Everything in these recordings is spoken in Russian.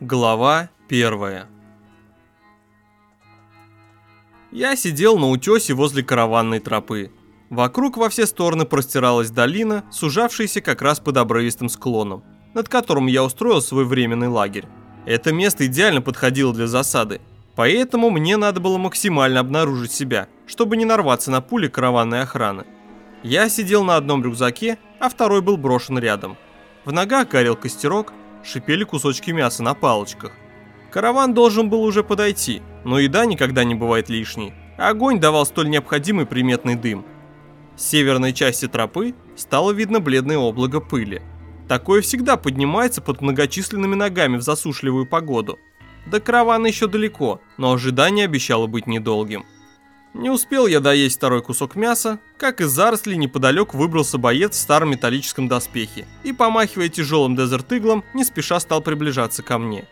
Глава первая Я сидел на утесе возле караванной тропы. Вокруг во все стороны простиралась долина, сужавшаяся как раз под обрывистым склоном, над которым я устроил свой временный лагерь. Это место идеально подходило для засады, поэтому мне надо было максимально обнаружить себя, чтобы не нарваться на пули караванной охраны. Я сидел на одном рюкзаке, а второй был брошен рядом. В ногах горел костерок, шипели кусочки мяса на палочках. Караван должен был уже подойти, но еда никогда не бывает лишней. Огонь давал столь необходимый приметный дым. С северной части тропы стало видно бледное облако пыли. Такое всегда поднимается под многочисленными ногами в засушливую погоду. До каравана еще далеко, но ожидание обещало быть недолгим. Не успел я доесть второй кусок мяса, как из зарослей неподалеку выбрался боец в старом металлическом доспехе и, помахивая тяжелым дезерт-иглом, не спеша стал приближаться ко мне.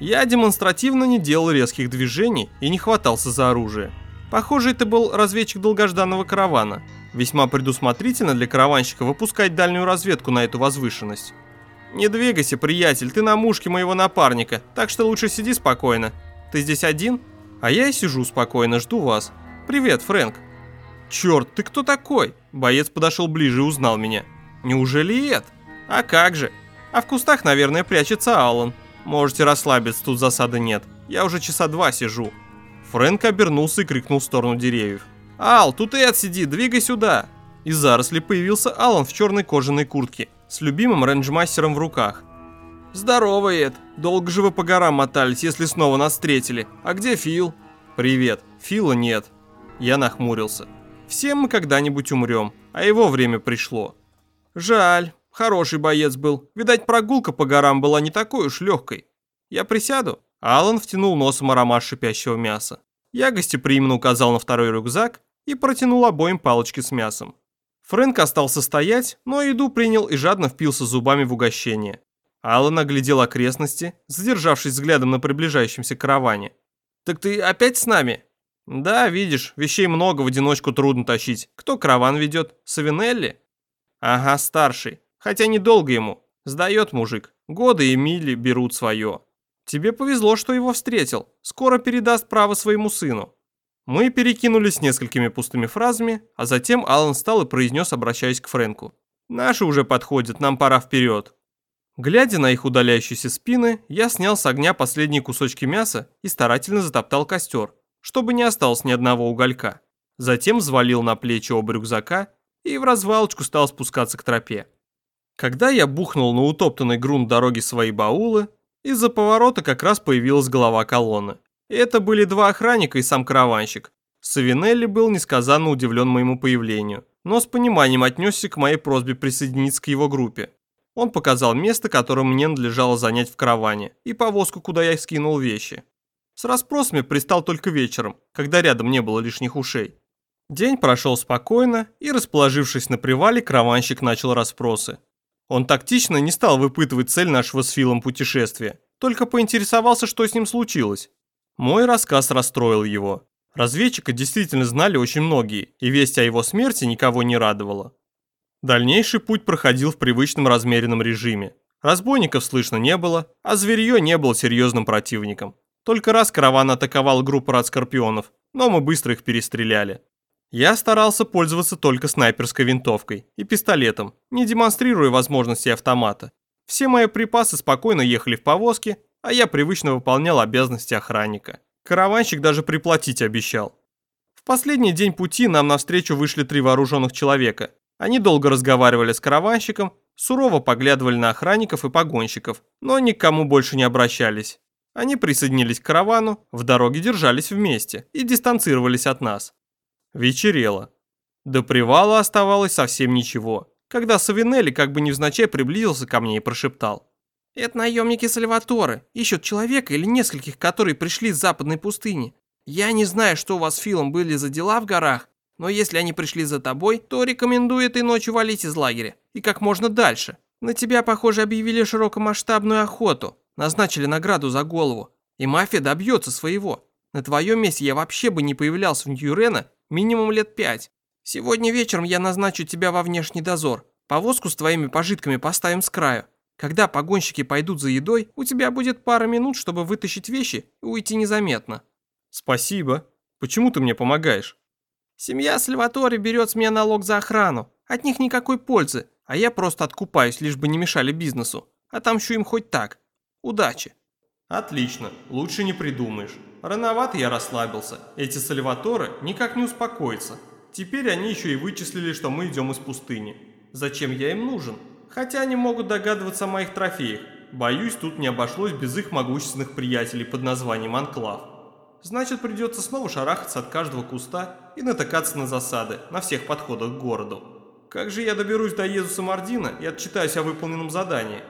Я демонстративно не делал резких движений и не хватался за оружие. Похоже, это был разведчик долгожданного каравана. Весьма предусмотрительно для караванщика выпускать дальнюю разведку на эту возвышенность. «Не двигайся, приятель, ты на мушке моего напарника, так что лучше сиди спокойно. Ты здесь один?» «А я и сижу спокойно, жду вас», «Привет, Фрэнк». «Черт, ты кто такой?» Боец подошел ближе и узнал меня. «Неужели Эд?» «А как же? А в кустах, наверное, прячется Аллан. Можете расслабиться, тут засады нет. Я уже часа два сижу». Фрэнк обернулся и крикнул в сторону деревьев. «Ал, тут Эд сидит, двигай сюда!» Из заросли появился Алан в черной кожаной куртке, с любимым рейнджмастером в руках. «Здорово, Эд. Долго же вы по горам мотались, если снова нас встретили. А где Фил?» «Привет. Фила нет. Я нахмурился. Все мы когда-нибудь умрем, а его время пришло. Жаль, хороший боец был. Видать, прогулка по горам была не такой уж легкой. Я присяду? Алан втянул носом аромат шипящего мяса. Я гостеприимно указал на второй рюкзак и протянул обоим палочки с мясом. Фрэнк остался стоять, но еду принял и жадно впился зубами в угощение. Алан оглядел окрестности, задержавшись взглядом на приближающемся караване. «Так ты опять с нами?» «Да, видишь, вещей много, в одиночку трудно тащить. Кто караван ведет? Савинелли?» «Ага, старший. Хотя недолго ему. Сдает мужик. Годы и мили берут свое. Тебе повезло, что его встретил. Скоро передаст право своему сыну». Мы перекинулись несколькими пустыми фразами, а затем Алан встал и произнес, обращаясь к Фрэнку. «Наши уже подходят, нам пора вперед». Глядя на их удаляющиеся спины, я снял с огня последние кусочки мяса и старательно затоптал костер, чтобы не осталось ни одного уголька. Затем взвалил на плечи оба рюкзака и в развалочку стал спускаться к тропе. Когда я бухнул на утоптанный грунт дороги свои баулы, из-за поворота как раз появилась голова колонны. Это были два охранника и сам караванщик. Савинелли был несказанно удивлен моему появлению, но с пониманием отнесся к моей просьбе присоединиться к его группе. Он показал место, которое мне надлежало занять в караване, и повозку, куда я скинул вещи. С расспросами пристал только вечером, когда рядом не было лишних ушей. День прошел спокойно, и, расположившись на привале, караванщик начал расспросы. Он тактично не стал выпытывать цель нашего с Филом путешествия, только поинтересовался, что с ним случилось. Мой рассказ расстроил его. Разведчика действительно знали очень многие, и весть о его смерти никого не радовала. Дальнейший путь проходил в привычном размеренном режиме. Разбойников слышно не было, а зверье не было серьезным противником. Только раз караван атаковал группу рад-скорпионов, но мы быстро их перестреляли. Я старался пользоваться только снайперской винтовкой и пистолетом, не демонстрируя возможности автомата. Все мои припасы спокойно ехали в повозке, а я привычно выполнял обязанности охранника. Караванщик даже приплатить обещал. В последний день пути нам навстречу вышли три вооруженных человека. Они долго разговаривали с караванщиком, сурово поглядывали на охранников и погонщиков, но никому больше не обращались. Они присоединились к каравану, в дороге держались вместе и дистанцировались от нас. Вечерело. До привала оставалось совсем ничего, когда Савинелли как бы невзначай приблизился ко мне и прошептал. «Это наемники Сальваторы, ищут человека или нескольких, которые пришли с западной пустыни. Я не знаю, что у вас с Филом были за дела в горах, но если они пришли за тобой, то рекомендую этой ночью валить из лагеря, и как можно дальше. На тебя, похоже, объявили широкомасштабную охоту, Назначили награду за голову, и мафия добьется своего. На твоем месте я вообще бы не появлялся в Ньюрена минимум лет пять. Сегодня вечером я назначу тебя во внешний дозор. Повозку с твоими пожитками поставим с краю. Когда погонщики пойдут за едой, у тебя будет пара минут, чтобы вытащить вещи и уйти незаметно. Спасибо. Почему ты мне помогаешь? Семья Сальваторе берет с меня налог за охрану. От них никакой пользы, а я просто откупаюсь, лишь бы не мешали бизнесу. Еще им хоть так. Удачи. Отлично, лучше не придумаешь. Рановато я расслабился. Эти Сальваторы никак не успокоятся. Теперь они еще и вычислили, что мы идем из пустыни. Зачем я им нужен? Хотя они могут догадываться о моих трофеях. Боюсь, тут не обошлось без их могущественных приятелей под названием Анклав. Значит, придется снова шарахаться от каждого куста и натыкаться на засады на всех подходах к городу. Как же я доберусь до Езуса Мардина и отчитаюсь о выполненном задании?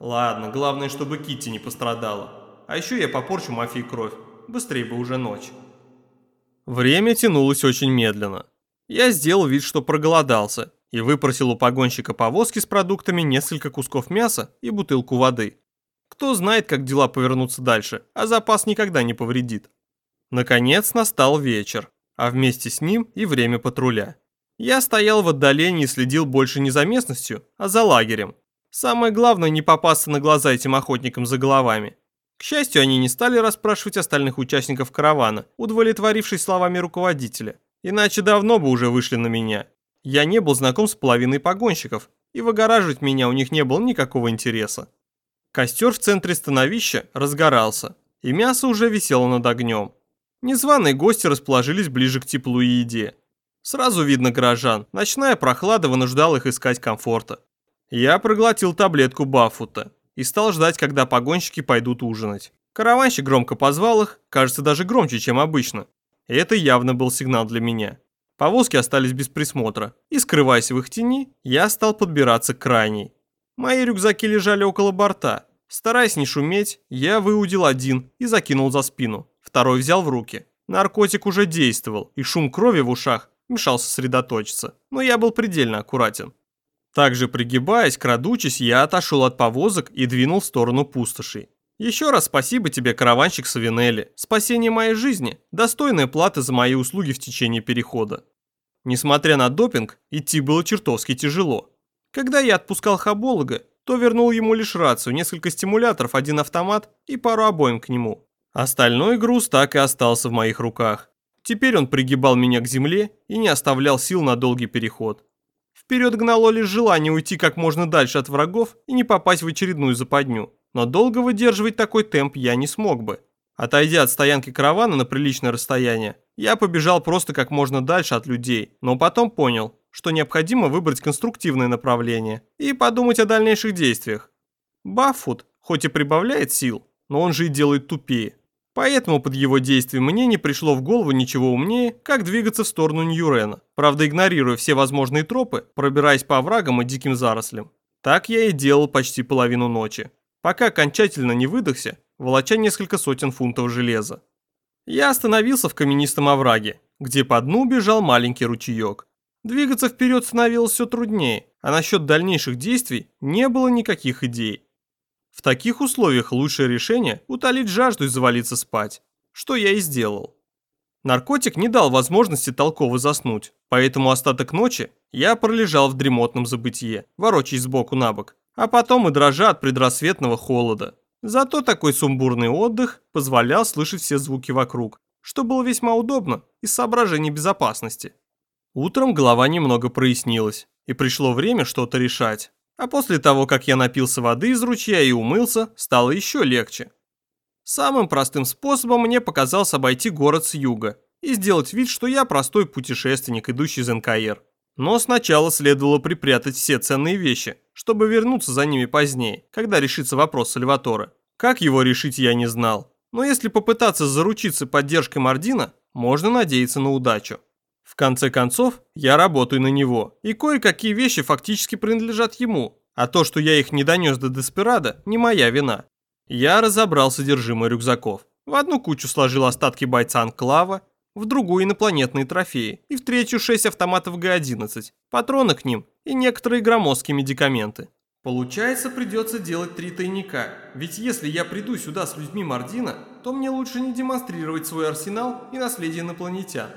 Ладно, главное, чтобы Китти не пострадала. А еще я попорчу мафии кровь. Быстрее бы уже ночь. Время тянулось очень медленно. Я сделал вид, что проголодался, и выпросил у погонщика повозки с продуктами несколько кусков мяса и бутылку воды. Кто знает, как дела повернутся дальше, а запас никогда не повредит. Наконец настал вечер, а вместе с ним и время патруля. Я стоял в отдалении и следил больше не за местностью, а за лагерем, Самое главное не попасться на глаза этим охотникам за головами. К счастью, они не стали расспрашивать остальных участников каравана, удовлетворившись словами руководителя. Иначе давно бы уже вышли на меня. Я не был знаком с половиной погонщиков, и выгораживать меня у них не было никакого интереса. Костер в центре становища разгорался, и мясо уже висело над огнем. Незваные гости расположились ближе к теплу и еде. Сразу видно горожан, ночная прохлада вынуждала их искать комфорта. Я проглотил таблетку Баффута и стал ждать, когда погонщики пойдут ужинать. Караванщик громко позвал их, кажется, даже громче, чем обычно. Это явно был сигнал для меня. Повозки остались без присмотра, и, скрываясь в их тени, я стал подбираться к крайней. Мои рюкзаки лежали около борта. Стараясь не шуметь, я выудил один и закинул за спину. Второй взял в руки. Наркотик уже действовал, и шум крови в ушах мешал сосредоточиться, но я был предельно аккуратен. Также пригибаясь, крадучись, я отошел от повозок и двинул в сторону пустошей. Еще раз спасибо тебе, караванщик Савинелли. Спасение моей жизни – достойная плата за мои услуги в течение перехода. Несмотря на допинг, идти было чертовски тяжело. Когда я отпускал хаболога, то вернул ему лишь рацию, несколько стимуляторов, один автомат и пару обоим к нему. Остальной груз так и остался в моих руках. Теперь он пригибал меня к земле и не оставлял сил на долгий переход. Вперед гнало лишь желание уйти как можно дальше от врагов и не попасть в очередную западню. Но долго выдерживать такой темп я не смог бы. Отойдя от стоянки каравана на приличное расстояние, я побежал просто как можно дальше от людей, но потом понял, что необходимо выбрать конструктивное направление и подумать о дальнейших действиях. Баффут хоть и прибавляет сил, но он же и делает тупее. Поэтому под его действием мне не пришло в голову ничего умнее, как двигаться в сторону Ньюрена, правда игнорируя все возможные тропы, пробираясь по оврагам и диким зарослям. Так я и делал почти половину ночи, пока окончательно не выдохся, волоча несколько сотен фунтов железа. Я остановился в каменистом овраге, где по дну бежал маленький ручеек. Двигаться вперед становилось все труднее, а насчет дальнейших действий не было никаких идей. В таких условиях лучшее решение – утолить жажду и завалиться спать, что я и сделал. Наркотик не дал возможности толково заснуть, поэтому остаток ночи я пролежал в дремотном забытье, ворочаясь сбоку на бок, а потом и дрожа от предрассветного холода. Зато такой сумбурный отдых позволял слышать все звуки вокруг, что было весьма удобно из соображений безопасности. Утром голова немного прояснилась, и пришло время что-то решать. А после того, как я напился воды из ручья и умылся, стало еще легче. Самым простым способом мне показалось обойти город с юга и сделать вид, что я простой путешественник, идущий из НКР. Но сначала следовало припрятать все ценные вещи, чтобы вернуться за ними позднее, когда решится вопрос Сальватора. Как его решить я не знал, но если попытаться заручиться поддержкой Мардина, можно надеяться на удачу. В конце концов, я работаю на него, и кое-какие вещи фактически принадлежат ему, а то, что я их не донес до Деспирада, не моя вина. Я разобрал содержимое рюкзаков. В одну кучу сложил остатки бойца Анклава, в другую инопланетные трофеи, и в третью шесть автоматов Г-11, патроны к ним и некоторые громоздкие медикаменты. Получается, придется делать три тайника, ведь если я приду сюда с людьми Мардина, то мне лучше не демонстрировать свой арсенал и наследие инопланетян.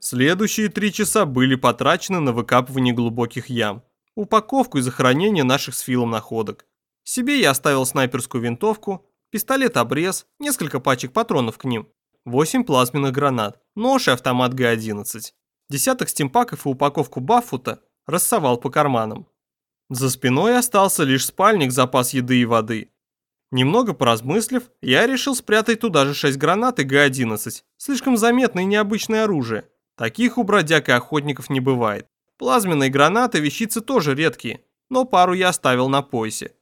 Следующие три часа были потрачены на выкапывание глубоких ям, упаковку и захоронение наших с Филом находок. Себе я оставил снайперскую винтовку, пистолет-обрез, несколько пачек патронов к ним, 8 плазменных гранат, нож и автомат Г-11. Десяток стимпаков и упаковку Баффута рассовал по карманам. За спиной остался лишь спальник, запас еды и воды. Немного поразмыслив, я решил спрятать туда же 6 гранат и Г-11. Слишком заметное и необычное оружие. Таких у бродяг и охотников не бывает. Плазменные гранаты вещицы тоже редкие, но пару я оставил на поясе.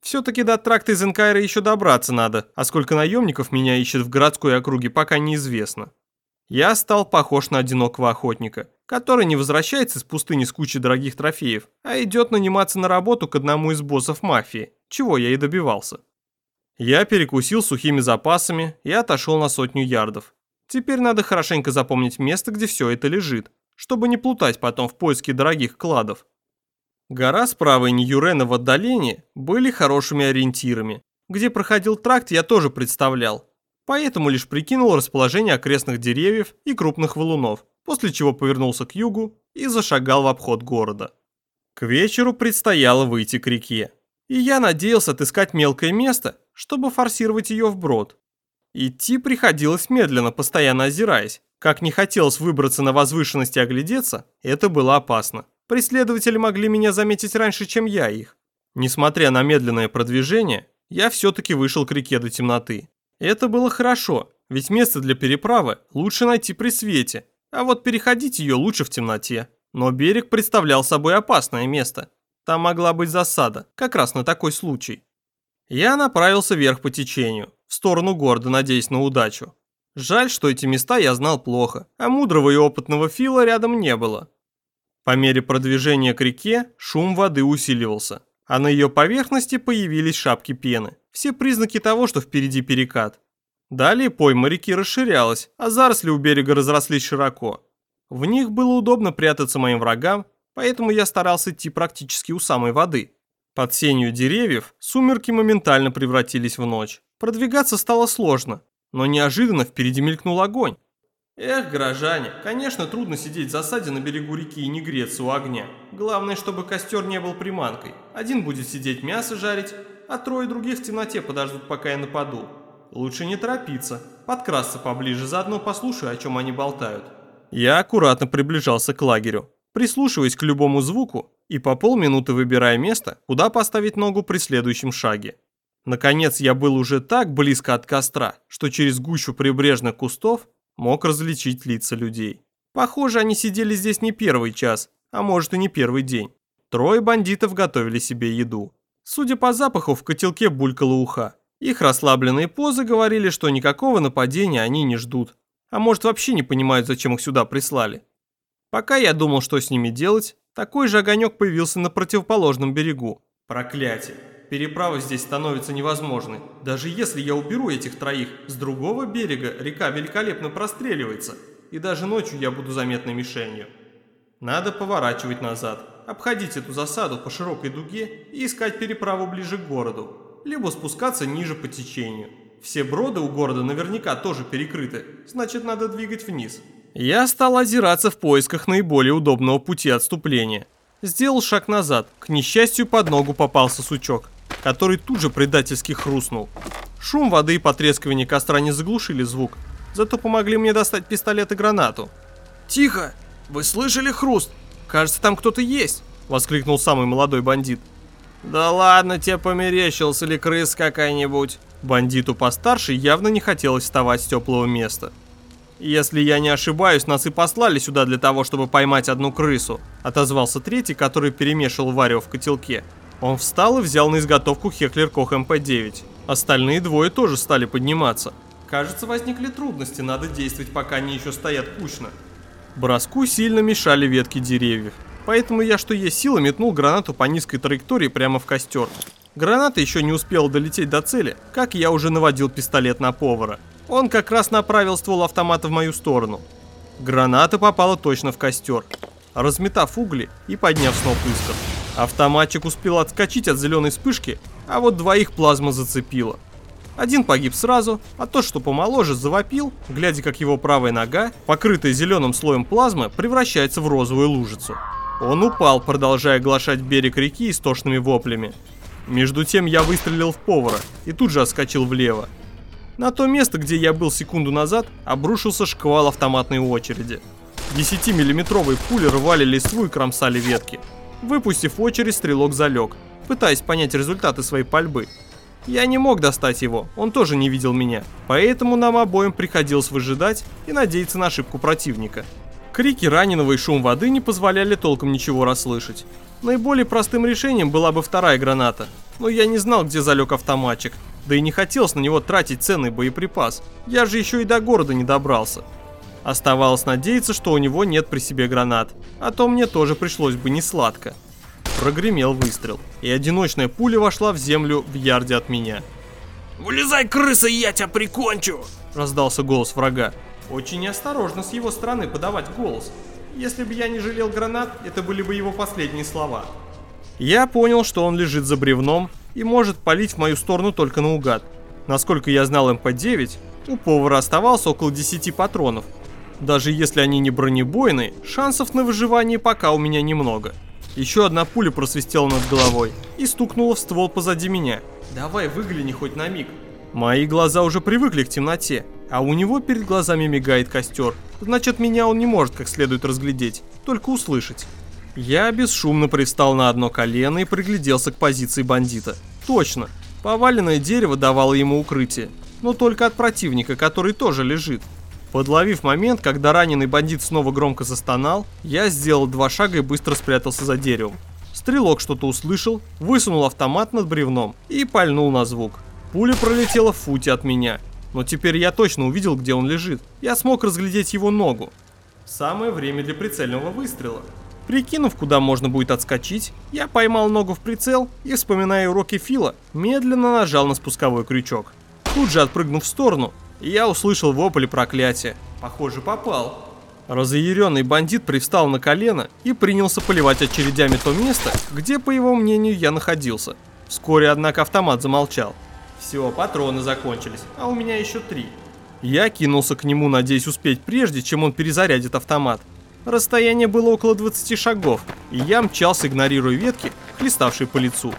Все-таки до тракта из Энкайра еще добраться надо, а сколько наемников меня ищет в городской округе, пока неизвестно. Я стал похож на одинокого охотника, который не возвращается из пустыни с кучей дорогих трофеев, а идет наниматься на работу к одному из боссов мафии, чего я и добивался. Я перекусил сухими запасами и отошел на сотню ярдов. Теперь надо хорошенько запомнить место, где все это лежит, чтобы не плутать потом в поиске дорогих кладов. Гора справа и Ньюрена в отдалении были хорошими ориентирами. Где проходил тракт, я тоже представлял. Поэтому лишь прикинул расположение окрестных деревьев и крупных валунов, после чего повернулся к югу и зашагал в обход города. К вечеру предстояло выйти к реке. И я надеялся отыскать мелкое место, чтобы форсировать ее вброд. Идти приходилось медленно, постоянно озираясь. Как не хотелось выбраться на возвышенность и оглядеться, это было опасно. Преследователи могли меня заметить раньше, чем я их. Несмотря на медленное продвижение, я все-таки вышел к реке до темноты. Это было хорошо, ведь место для переправы лучше найти при свете, а вот переходить ее лучше в темноте. Но берег представлял собой опасное место. Там могла быть засада, как раз на такой случай. Я направился вверх по течению, в сторону города, надеясь на удачу. Жаль, что эти места я знал плохо, а мудрого и опытного Фила рядом не было. По мере продвижения к реке шум воды усиливался, а на ее поверхности появились шапки пены. Все признаки того, что впереди перекат. Далее пойма реки расширялась, а заросли у берега разрослись широко. В них было удобно прятаться моим врагам, поэтому я старался идти практически у самой воды. Под сенью деревьев сумерки моментально превратились в ночь. Продвигаться стало сложно, но неожиданно впереди мелькнул огонь. Эх, горожане, конечно, трудно сидеть в засаде на берегу реки и не греться у огня. Главное, чтобы костер не был приманкой. Один будет сидеть мясо жарить, а трое других в темноте подождут, пока я нападу. Лучше не торопиться, подкрасться поближе, заодно послушаю, о чем они болтают. Я аккуратно приближался к лагерю, прислушиваясь к любому звуку и по полминуты выбирая место, куда поставить ногу при следующем шаге. Наконец я был уже так близко от костра, что через гущу прибрежных кустов мог различить лица людей. Похоже, они сидели здесь не первый час, а может и не первый день. Трое бандитов готовили себе еду. Судя по запаху, в котелке булькала уха. Их расслабленные позы говорили, что никакого нападения они не ждут. А может вообще не понимают, зачем их сюда прислали. Пока я думал, что с ними делать, такой же огонек появился на противоположном берегу. Проклятие. Переправа здесь становится невозможной. Даже если я уберу этих троих, с другого берега река великолепно простреливается, и даже ночью я буду заметной мишенью. Надо поворачивать назад, обходить эту засаду по широкой дуге и искать переправу ближе к городу, либо спускаться ниже по течению. Все броды у города наверняка тоже перекрыты, значит надо двигать вниз. Я стал озираться в поисках наиболее удобного пути отступления. Сделал шаг назад, к несчастью под ногу попался сучок который тут же предательски хрустнул. Шум воды и потрескивание костра не заглушили звук, зато помогли мне достать пистолет и гранату. «Тихо! Вы слышали хруст? Кажется, там кто-то есть!» — воскликнул самый молодой бандит. «Да ладно, тебе померещился ли крыс какая-нибудь?» Бандиту постарше явно не хотелось вставать с теплого места. «Если я не ошибаюсь, нас и послали сюда для того, чтобы поймать одну крысу», отозвался третий, который перемешивал варево в котелке. Он встал и взял на изготовку Хеклер Кох МП-9. Остальные двое тоже стали подниматься. Кажется, возникли трудности, надо действовать, пока они еще стоят кучно. Броску сильно мешали ветки деревьев, поэтому я что есть силы метнул гранату по низкой траектории прямо в костер. Граната еще не успела долететь до цели, как я уже наводил пистолет на повара. Он как раз направил ствол автомата в мою сторону. Граната попала точно в костер, разметав угли и подняв сноп искр. Автоматчик успел отскочить от зеленой вспышки, а вот двоих плазма зацепила. Один погиб сразу, а тот, что помоложе, завопил, глядя, как его правая нога, покрытая зеленым слоем плазмы, превращается в розовую лужицу. Он упал, продолжая глашать берег реки истошными воплями. Между тем я выстрелил в повара и тут же отскочил влево. На то место, где я был секунду назад, обрушился шквал автоматной очереди. 10-миллиметровые пули рвали листву и кромсали ветки. Выпустив очередь, стрелок залег, пытаясь понять результаты своей пальбы. Я не мог достать его, он тоже не видел меня, поэтому нам обоим приходилось выжидать и надеяться на ошибку противника. Крики раненого и шум воды не позволяли толком ничего расслышать. Наиболее простым решением была бы вторая граната, но я не знал, где залег автоматчик, да и не хотелось на него тратить ценный боеприпас, я же еще и до города не добрался. Оставалось надеяться, что у него нет при себе гранат, а то мне тоже пришлось бы не сладко. Прогремел выстрел, и одиночная пуля вошла в землю в ярде от меня. «Вылезай, крыса, я тебя прикончу!» Раздался голос врага. Очень неосторожно с его стороны подавать голос. Если бы я не жалел гранат, это были бы его последние слова. Я понял, что он лежит за бревном и может палить в мою сторону только наугад. Насколько я знал МП-9, у повара оставалось около 10 патронов, даже если они не бронебойные, шансов на выживание пока у меня немного. Еще одна пуля просвистела над головой и стукнула в ствол позади меня. Давай выгляни хоть на миг. Мои глаза уже привыкли к темноте, а у него перед глазами мигает костер. Значит, меня он не может как следует разглядеть, только услышать. Я бесшумно привстал на одно колено и пригляделся к позиции бандита. Точно, поваленное дерево давало ему укрытие, но только от противника, который тоже лежит. Подловив момент, когда раненый бандит снова громко застонал, я сделал два шага и быстро спрятался за деревом. Стрелок что-то услышал, высунул автомат над бревном и пальнул на звук. Пуля пролетела в футе от меня, но теперь я точно увидел, где он лежит. Я смог разглядеть его ногу. Самое время для прицельного выстрела. Прикинув, куда можно будет отскочить, я поймал ногу в прицел и, вспоминая уроки Фила, медленно нажал на спусковой крючок. Тут же отпрыгнув в сторону, я услышал вопль проклятия. Похоже, попал. Разъяренный бандит привстал на колено и принялся поливать очередями то место, где, по его мнению, я находился. Вскоре, однако, автомат замолчал. Все, патроны закончились, а у меня еще три. Я кинулся к нему, надеясь успеть прежде, чем он перезарядит автомат. Расстояние было около 20 шагов, и я мчался, игнорируя ветки, хлеставшие по лицу.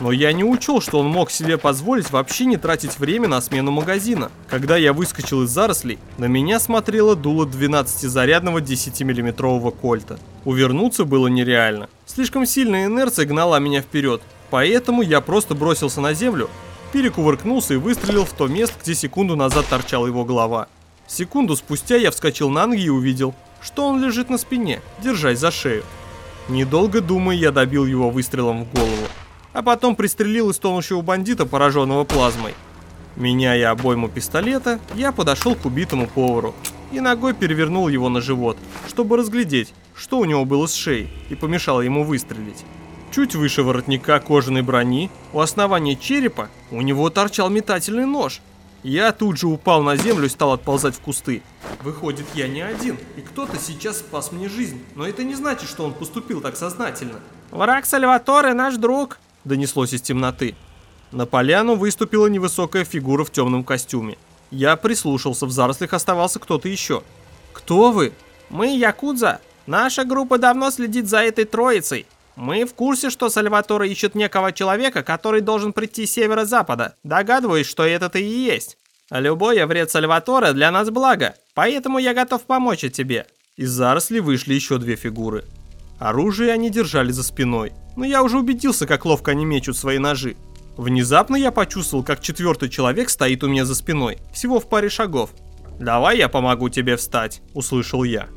Но я не учел, что он мог себе позволить вообще не тратить время на смену магазина. Когда я выскочил из зарослей, на меня смотрело дуло 12-зарядного 10-миллиметрового кольта. Увернуться было нереально. Слишком сильная инерция гнала меня вперед, поэтому я просто бросился на землю, перекувыркнулся и выстрелил в то место, где секунду назад торчала его голова. Секунду спустя я вскочил на ноги и увидел, что он лежит на спине, держась за шею. Недолго думая, я добил его выстрелом в голову а потом пристрелил из тонущего бандита, пораженного плазмой. Меняя обойму пистолета, я подошел к убитому повару и ногой перевернул его на живот, чтобы разглядеть, что у него было с шеей, и помешало ему выстрелить. Чуть выше воротника кожаной брони, у основания черепа, у него торчал метательный нож. Я тут же упал на землю и стал отползать в кусты. Выходит, я не один, и кто-то сейчас спас мне жизнь, но это не значит, что он поступил так сознательно. «Враг Сальваторе наш друг», донеслось из темноты. На поляну выступила невысокая фигура в темном костюме. Я прислушался, в зарослях оставался кто-то еще. «Кто вы?» «Мы Якудза. Наша группа давно следит за этой троицей. Мы в курсе, что Сальваторе ищет некого человека, который должен прийти с северо-запада. Догадываюсь, что это ты и есть. Любой вред Сальваторе для нас благо, поэтому я готов помочь тебе». Из зарослей вышли еще две фигуры. Оружие они держали за спиной, но я уже убедился, как ловко они мечут свои ножи. Внезапно я почувствовал, как четвертый человек стоит у меня за спиной, всего в паре шагов. «Давай я помогу тебе встать», — услышал я.